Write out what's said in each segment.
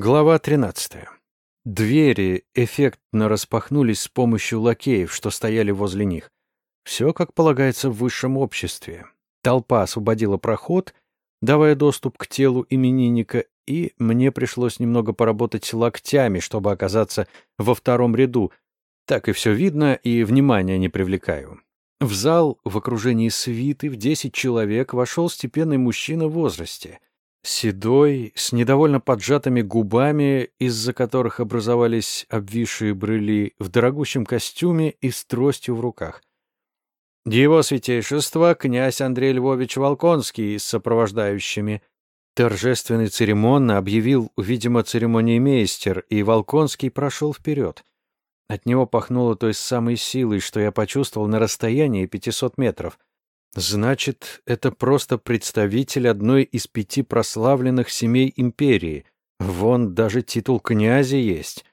Глава 13. Двери эффектно распахнулись с помощью лакеев, что стояли возле них. Все, как полагается в высшем обществе. Толпа освободила проход, давая доступ к телу именинника, и мне пришлось немного поработать локтями, чтобы оказаться во втором ряду. Так и все видно, и внимания не привлекаю. В зал в окружении свиты в десять человек вошел степенный мужчина в возрасте — Седой, с недовольно поджатыми губами, из-за которых образовались обвисшие брыли, в дорогущем костюме и с тростью в руках. Его святейшество князь Андрей Львович Волконский с сопровождающими торжественно церемонно объявил, видимо, церемониймейстер, и Волконский прошел вперед. От него пахнуло той самой силой, что я почувствовал на расстоянии 500 метров. Значит, это просто представитель одной из пяти прославленных семей империи. Вон даже титул князя есть.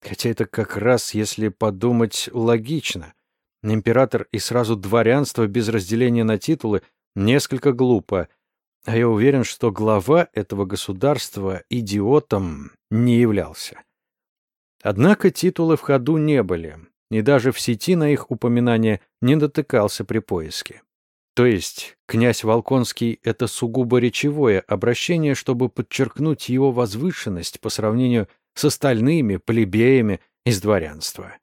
Хотя это как раз, если подумать, логично. Император и сразу дворянство без разделения на титулы несколько глупо. А я уверен, что глава этого государства идиотом не являлся. Однако титулы в ходу не были, и даже в сети на их упоминание не дотыкался при поиске. То есть князь Волконский — это сугубо речевое обращение, чтобы подчеркнуть его возвышенность по сравнению с остальными плебеями из дворянства.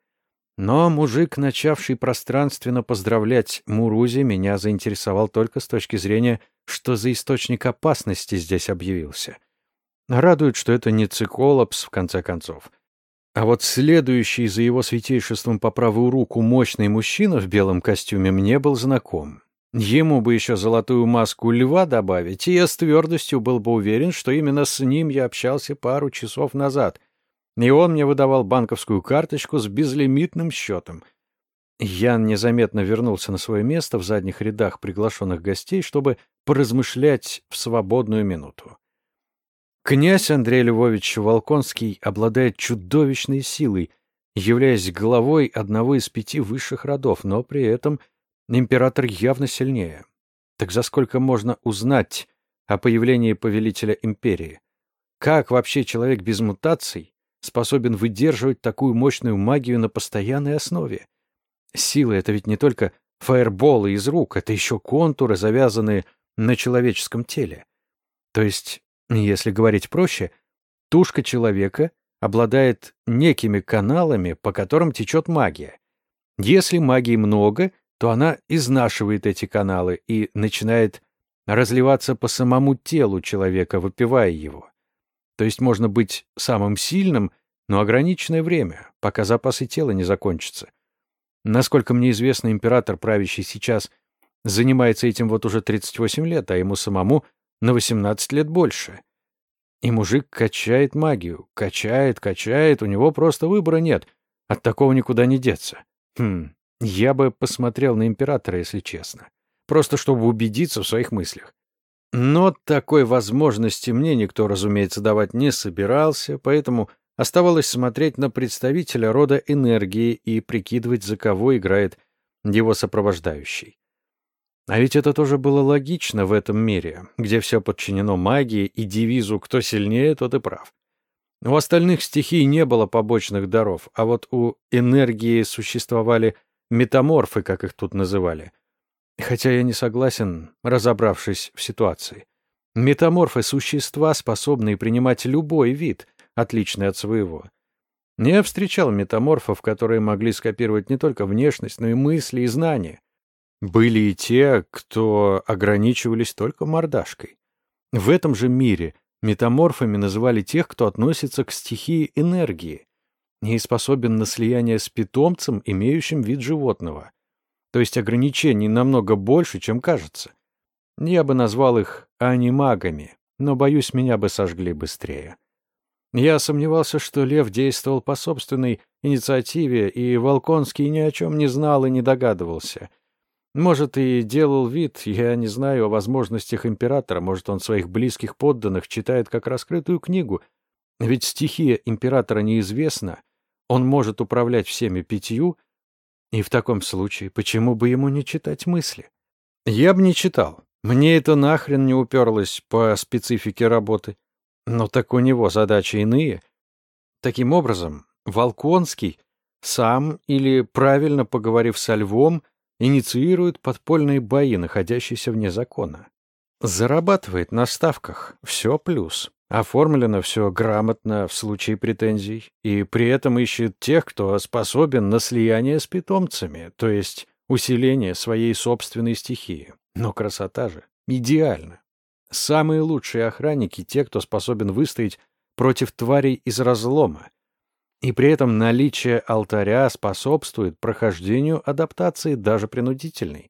Но мужик, начавший пространственно поздравлять Мурузи, меня заинтересовал только с точки зрения, что за источник опасности здесь объявился. Радует, что это не циколопс, в конце концов. А вот следующий за его святейшеством по правую руку мощный мужчина в белом костюме мне был знаком. Ему бы еще золотую маску льва добавить, и я с твердостью был бы уверен, что именно с ним я общался пару часов назад. И он мне выдавал банковскую карточку с безлимитным счетом. Ян незаметно вернулся на свое место в задних рядах приглашенных гостей, чтобы поразмышлять в свободную минуту. Князь Андрей Львович Волконский обладает чудовищной силой, являясь главой одного из пяти высших родов, но при этом — Император явно сильнее. Так за сколько можно узнать о появлении повелителя империи? Как вообще человек без мутаций способен выдерживать такую мощную магию на постоянной основе? Сила — это ведь не только фаерболы из рук, это еще контуры, завязанные на человеческом теле. То есть, если говорить проще, тушка человека обладает некими каналами, по которым течет магия. Если магии много — то она изнашивает эти каналы и начинает разливаться по самому телу человека, выпивая его. То есть можно быть самым сильным, но ограниченное время, пока запасы тела не закончатся. Насколько мне известно, император, правящий сейчас, занимается этим вот уже 38 лет, а ему самому на 18 лет больше. И мужик качает магию, качает, качает, у него просто выбора нет, от такого никуда не деться. Хм, я бы посмотрел на императора, если честно. Просто чтобы убедиться в своих мыслях. Но такой возможности мне никто, разумеется, давать не собирался, поэтому оставалось смотреть на представителя рода энергии и прикидывать, за кого играет его сопровождающий. А ведь это тоже было логично в этом мире, где все подчинено магии и девизу «кто сильнее, тот и прав». У остальных стихий не было побочных даров, а вот у энергии существовали метаморфы, как их тут называли. Хотя я не согласен, разобравшись в ситуации. Метаморфы — существа, способные принимать любой вид, отличный от своего. Я встречал метаморфов, которые могли скопировать не только внешность, но и мысли и знания. Были и те, кто ограничивались только мордашкой. В этом же мире метаморфами называли тех, кто относится к стихии энергии, не способен на слияние с питомцем, имеющим вид животного. То есть ограничений намного больше, чем кажется. Я бы назвал их анимагами, но, боюсь, меня бы сожгли быстрее. Я сомневался, что Лев действовал по собственной инициативе, и Волконский ни о чем не знал и не догадывался. Может, и делал вид, я не знаю о возможностях императора, может, он своих близких подданных читает как раскрытую книгу, ведь стихия императора неизвестна, он может управлять всеми пятью, и в таком случае почему бы ему не читать мысли? Я бы не читал. Мне это нахрен не уперлось по специфике работы. Но так у него задачи иные. Таким образом, Волконский сам или, правильно поговорив со Львом, инициирует подпольные бои, находящиеся вне закона. Зарабатывает на ставках, все плюс. Оформлено все грамотно в случае претензий, и при этом ищет тех, кто способен на слияние с питомцами, то есть усиление своей собственной стихии. Но красота же идеальна. Самые лучшие охранники — те, кто способен выстоять против тварей из разлома, и при этом наличие алтаря способствует прохождению адаптации даже принудительной.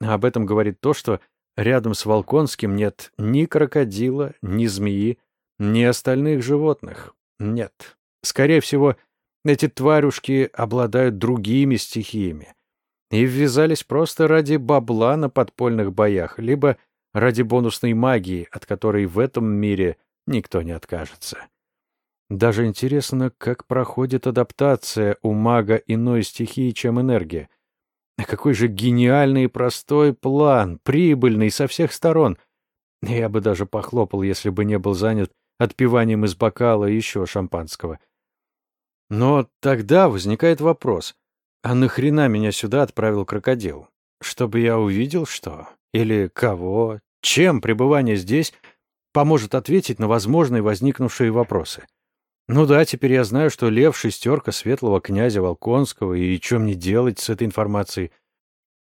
Об этом говорит то, что рядом с Волконским нет ни крокодила, ни змеи, ни остальных животных. Нет. Скорее всего, эти тварюшки обладают другими стихиями и ввязались просто ради бабла на подпольных боях, либо ради бонусной магии, от которой в этом мире никто не откажется. Даже интересно, как проходит адаптация у мага иной стихии, чем энергия. Какой же гениальный и простой план, прибыльный со всех сторон. Я бы даже похлопал, если бы не был занят отпиванием из бокала еще шампанского. Но тогда возникает вопрос, а нахрена меня сюда отправил крокодил? Чтобы я увидел что? Или кого? Чем пребывание здесь поможет ответить на возможные возникнувшие вопросы? Ну да, теперь я знаю, что Лев — шестерка светлого князя Волконского, и что мне делать с этой информацией?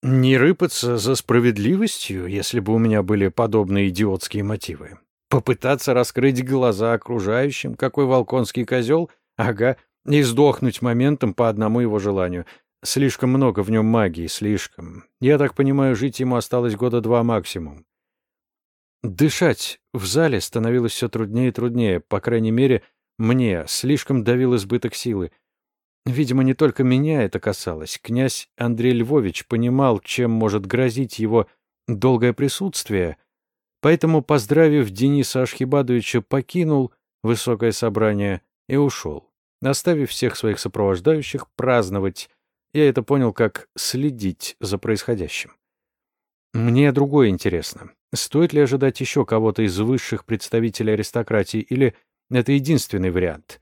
Не рыпаться за справедливостью, если бы у меня были подобные идиотские мотивы. Попытаться раскрыть глаза окружающим, какой Волконский козел, ага, и сдохнуть моментом по одному его желанию. Слишком много в нем магии, слишком. Я так понимаю, жить ему осталось года два максимум. Дышать в зале становилось все труднее и труднее, по крайней мере, мне слишком давил избыток силы. Видимо, не только меня это касалось. Князь Андрей Львович понимал, чем может грозить его долгое присутствие, поэтому, поздравив Дениса Ашхибадовича, покинул высокое собрание и ушел, оставив всех своих сопровождающих праздновать. Я это понял как следить за происходящим. Мне другое интересно. Стоит ли ожидать еще кого-то из высших представителей аристократии или это единственный вариант.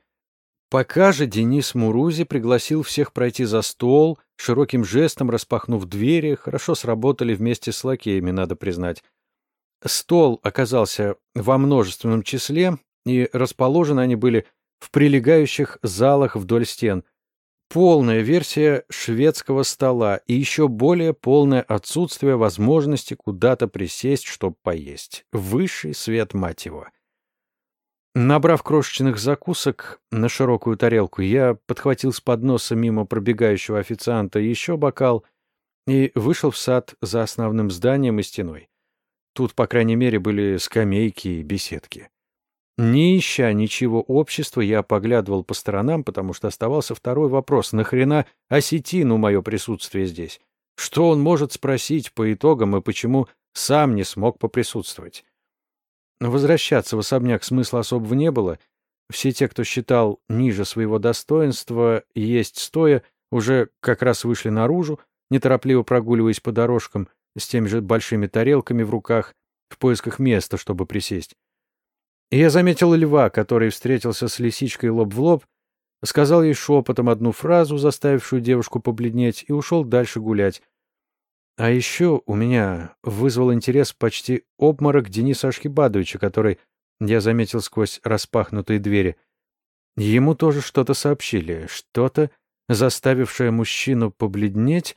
Пока же Денис Мурузи пригласил всех пройти за стол, широким жестом распахнув двери, хорошо сработали вместе с лакеями, надо признать. Стол оказался во множественном числе, и расположены они были в прилегающих залах вдоль стен. Полная версия шведского стола и еще более полное отсутствие возможности куда-то присесть, чтобы поесть. Высший свет мать его. Набрав крошечных закусок на широкую тарелку, я подхватил с подноса мимо пробегающего официанта еще бокал и вышел в сад за основным зданием и стеной. Тут, по крайней мере, были скамейки и беседки. Не ища ничего общества, я поглядывал по сторонам, потому что оставался второй вопрос. Нахрена осетину мое присутствие здесь? Что он может спросить по итогам и почему сам не смог поприсутствовать? Возвращаться в особняк смысла особого не было. Все те, кто считал ниже своего достоинства есть стоя, уже как раз вышли наружу, неторопливо прогуливаясь по дорожкам с теми же большими тарелками в руках, в поисках места, чтобы присесть. И я заметил льва, который встретился с лисичкой лоб в лоб, сказал ей шепотом одну фразу, заставившую девушку побледнеть, и ушел дальше гулять, а еще у меня вызвал интерес почти обморок Дениса Ашхибадовича, который я заметил сквозь распахнутые двери. Ему тоже что-то сообщили, что-то, заставившее мужчину побледнеть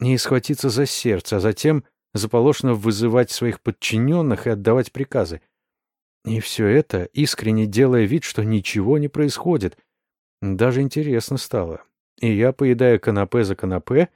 и схватиться за сердце, а затем заполошно вызывать своих подчиненных и отдавать приказы. И все это, искренне делая вид, что ничего не происходит. Даже интересно стало. И я, поедая канапе за канапе,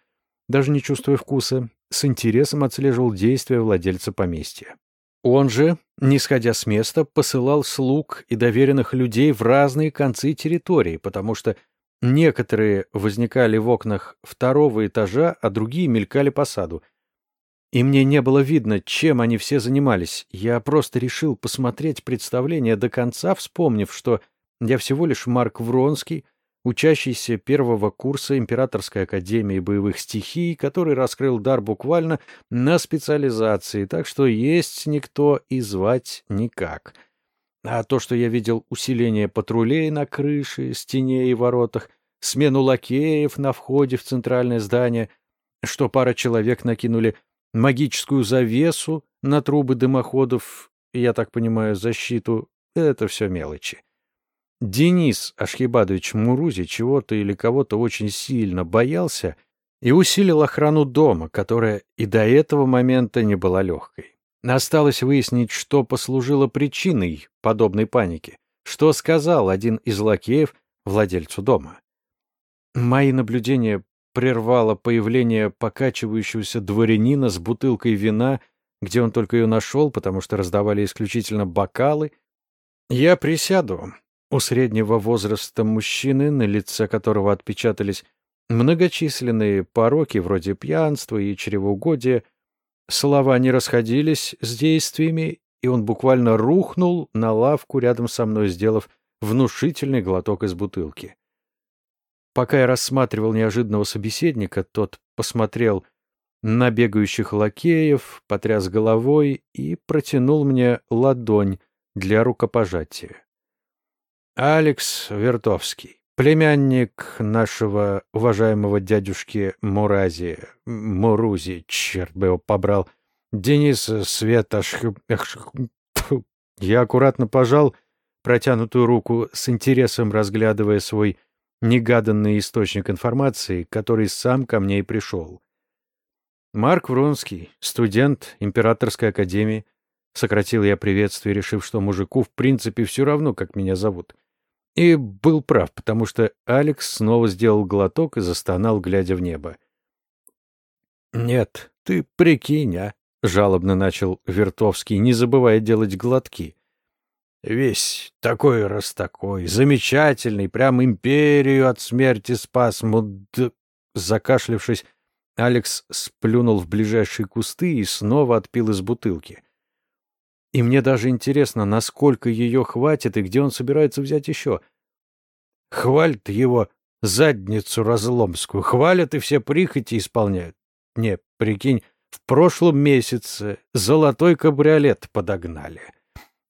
даже не чувствуя вкуса, с интересом отслеживал действия владельца поместья. Он же, не сходя с места, посылал слуг и доверенных людей в разные концы территории, потому что некоторые возникали в окнах второго этажа, а другие мелькали по саду. И мне не было видно, чем они все занимались. Я просто решил посмотреть представление до конца, вспомнив, что я всего лишь Марк Вронский, учащийся первого курса Императорской академии боевых стихий, который раскрыл дар буквально на специализации, так что есть никто и звать никак. А то, что я видел усиление патрулей на крыше, стене и воротах, смену лакеев на входе в центральное здание, что пара человек накинули магическую завесу на трубы дымоходов, я так понимаю, защиту, это все мелочи. Денис Ашхибадович Мурузи чего-то или кого-то очень сильно боялся и усилил охрану дома, которая и до этого момента не была легкой. Осталось выяснить, что послужило причиной подобной паники, что сказал один из лакеев владельцу дома. Мои наблюдения прервало появление покачивающегося дворянина с бутылкой вина, где он только ее нашел, потому что раздавали исключительно бокалы. Я присяду. У среднего возраста мужчины, на лице которого отпечатались многочисленные пороки вроде пьянства и чревоугодия, Слова не расходились с действиями, и он буквально рухнул на лавку рядом со мной, сделав внушительный глоток из бутылки. Пока я рассматривал неожиданного собеседника, тот посмотрел на бегающих лакеев, потряс головой и протянул мне ладонь для рукопожатия. Алекс Вертовский, племянник нашего уважаемого дядюшки Мурази, Мурузи, черт бы его побрал, Денис Светаш... Я аккуратно пожал протянутую руку с интересом, разглядывая свой негаданный источник информации, который сам ко мне и пришел. Марк Вронский, студент Императорской академии, сократил я приветствие, решив, что мужику в принципе все равно, как меня зовут. И был прав, потому что Алекс снова сделал глоток и застонал, глядя в небо. «Нет, ты прикинь, а!» — жалобно начал Вертовский, не забывая делать глотки. «Весь такой раз такой, замечательный, прям империю от смерти спас, муд...» Закашлявшись, Алекс сплюнул в ближайшие кусты и снова отпил из бутылки. И мне даже интересно, насколько ее хватит и где он собирается взять еще. Хвалят его задницу разломскую, хвалят и все прихоти исполняют. Не, прикинь, в прошлом месяце золотой кабриолет подогнали.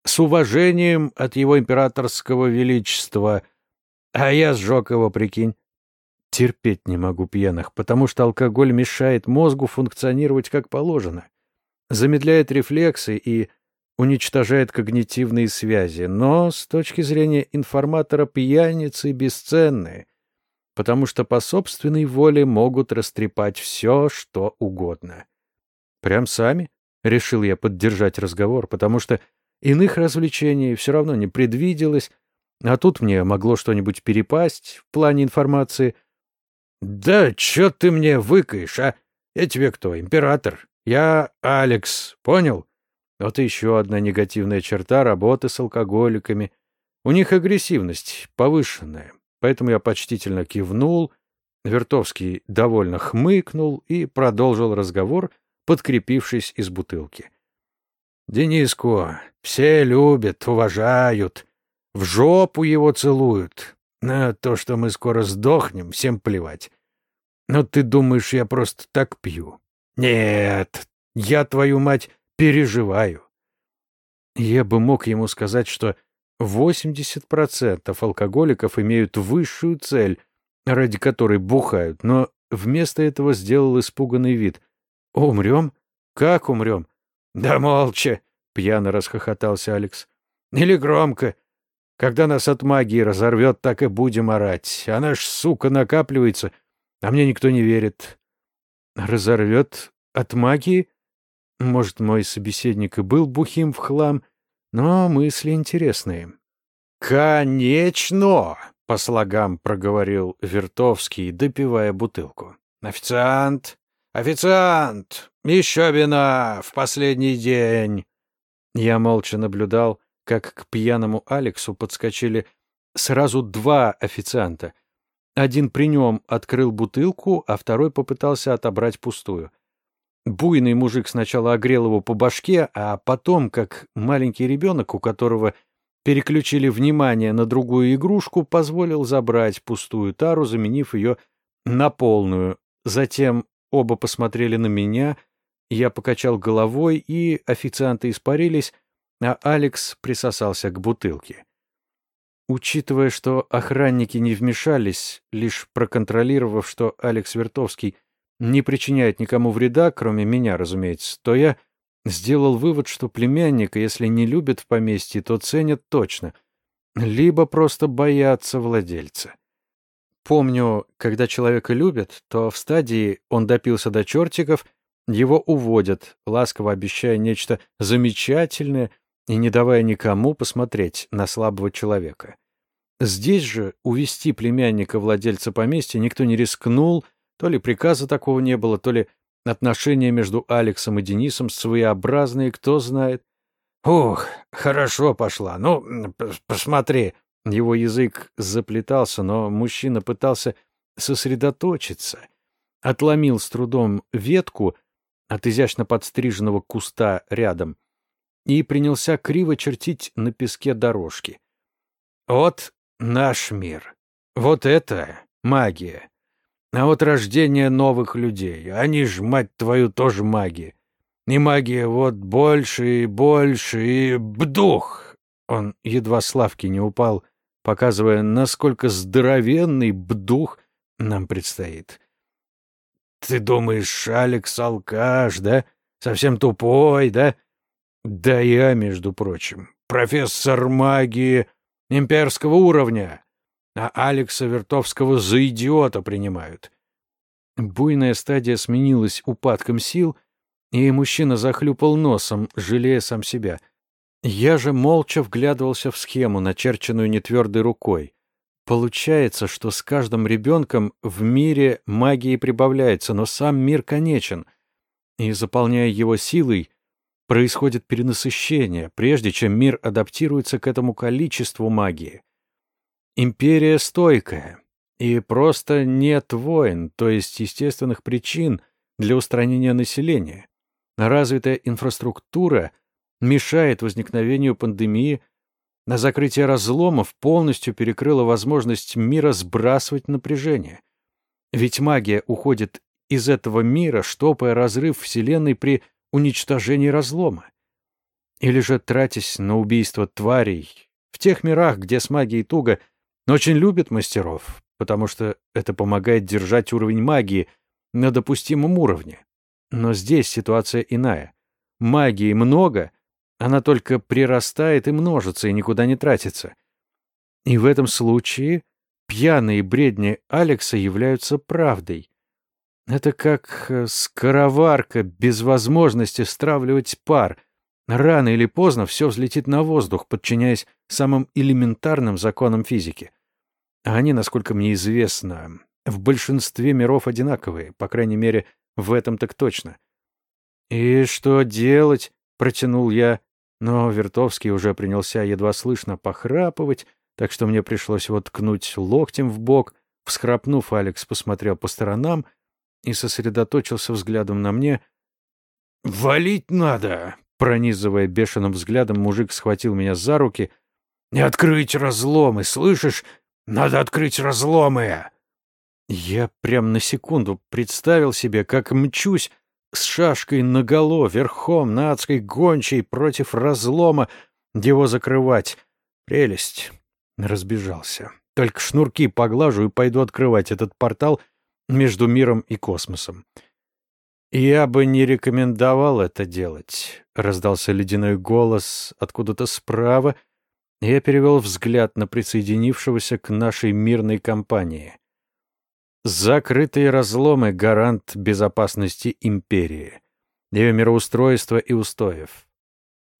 С уважением от его императорского величества. А я сжег его, прикинь. Терпеть не могу пьяных, потому что алкоголь мешает мозгу функционировать как положено. Замедляет рефлексы и уничтожает когнитивные связи, но с точки зрения информатора пьяницы бесценны, потому что по собственной воле могут растрепать все, что угодно. Прям сами? Решил я поддержать разговор, потому что иных развлечений все равно не предвиделось, а тут мне могло что-нибудь перепасть в плане информации. «Да чё ты мне выкаешь, а? Я тебе кто, император? Я Алекс, понял?» Вот еще одна негативная черта работы с алкоголиками. У них агрессивность повышенная, поэтому я почтительно кивнул, Вертовский довольно хмыкнул и продолжил разговор, подкрепившись из бутылки. «Дениску все любят, уважают, в жопу его целуют. На то, что мы скоро сдохнем, всем плевать. Но ты думаешь, я просто так пью? Нет, я, твою мать, переживаю. Я бы мог ему сказать, что 80% алкоголиков имеют высшую цель, ради которой бухают, но вместо этого сделал испуганный вид. «Умрем? Как умрем?» «Да молча!» — пьяно расхохотался Алекс. «Или громко. Когда нас от магии разорвет, так и будем орать. Она ж, сука, накапливается, а мне никто не верит». «Разорвет от магии?» Может, мой собеседник и был бухим в хлам, но мысли интересные. «Конечно!» — по слогам проговорил Вертовский, допивая бутылку. «Официант! Официант! Еще вина! В последний день!» Я молча наблюдал, как к пьяному Алексу подскочили сразу два официанта. Один при нем открыл бутылку, а второй попытался отобрать пустую — Буйный мужик сначала огрел его по башке, а потом, как маленький ребенок, у которого переключили внимание на другую игрушку, позволил забрать пустую тару, заменив ее на полную. Затем оба посмотрели на меня, я покачал головой, и официанты испарились, а Алекс присосался к бутылке. Учитывая, что охранники не вмешались, лишь проконтролировав, что Алекс Вертовский не причиняет никому вреда, кроме меня, разумеется, то я сделал вывод, что племянника, если не любят в поместье, то ценят точно, либо просто боятся владельца. Помню, когда человека любят, то в стадии он допился до чертиков, его уводят, ласково обещая нечто замечательное и не давая никому посмотреть на слабого человека. Здесь же увести племянника владельца поместья никто не рискнул, то ли приказа такого не было, то ли отношения между Алексом и Денисом своеобразные, кто знает. «Ух, хорошо пошла. Ну, посмотри». Его язык заплетался, но мужчина пытался сосредоточиться. Отломил с трудом ветку от изящно подстриженного куста рядом и принялся криво чертить на песке дорожки. «Вот наш мир. Вот это магия. А вот рождение новых людей. Они ж, мать твою, тоже маги. И магия вот больше и больше и бдух!» Он едва с лавки не упал, показывая, насколько здоровенный бдух нам предстоит. «Ты думаешь, Алекс алкаш, да? Совсем тупой, да?» «Да я, между прочим, профессор магии имперского уровня а Алекса Вертовского за идиота принимают. Буйная стадия сменилась упадком сил, и мужчина захлюпал носом, жалея сам себя. Я же молча вглядывался в схему, начерченную нетвердой рукой. Получается, что с каждым ребенком в мире магии прибавляется, но сам мир конечен, и, заполняя его силой, происходит перенасыщение, прежде чем мир адаптируется к этому количеству магии. Империя стойкая, и просто нет войн, то есть естественных причин для устранения населения. Развитая инфраструктура мешает возникновению пандемии, на закрытие разломов полностью перекрыла возможность мира сбрасывать напряжение. Ведь магия уходит из этого мира, штопая разрыв Вселенной при уничтожении разлома. Или же, тратясь на убийство тварей, в тех мирах, где с магией туго – но очень любит мастеров, потому что это помогает держать уровень магии на допустимом уровне. Но здесь ситуация иная. Магии много, она только прирастает и множится, и никуда не тратится. И в этом случае пьяные бредни Алекса являются правдой. Это как э, скороварка без возможности стравливать пар. Рано или поздно все взлетит на воздух, подчиняясь самым элементарным законам физики. А они, насколько мне известно, в большинстве миров одинаковые, по крайней мере, в этом так точно. «И что делать?» — протянул я, но Вертовский уже принялся едва слышно похрапывать, так что мне пришлось вот ткнуть локтем в бок. Всхрапнув, Алекс посмотрел по сторонам и сосредоточился взглядом на мне. «Валить надо!» Пронизывая бешеным взглядом, мужик схватил меня за руки. «Не открыть разломы, слышишь? Надо открыть разломы!» Я прям на секунду представил себе, как мчусь с шашкой наголо, верхом на адской гончей против разлома, его закрывать. Прелесть. Разбежался. Только шнурки поглажу и пойду открывать этот портал между миром и космосом. «Я бы не рекомендовал это делать», — раздался ледяной голос откуда-то справа, — я перевел взгляд на присоединившегося к нашей мирной компании. Закрытые разломы — гарант безопасности империи, ее мироустройства и устоев.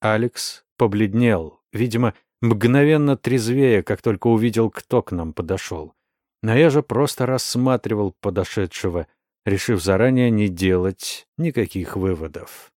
Алекс побледнел, видимо, мгновенно трезвее, как только увидел, кто к нам подошел. Но я же просто рассматривал подошедшего, решив заранее не делать никаких выводов.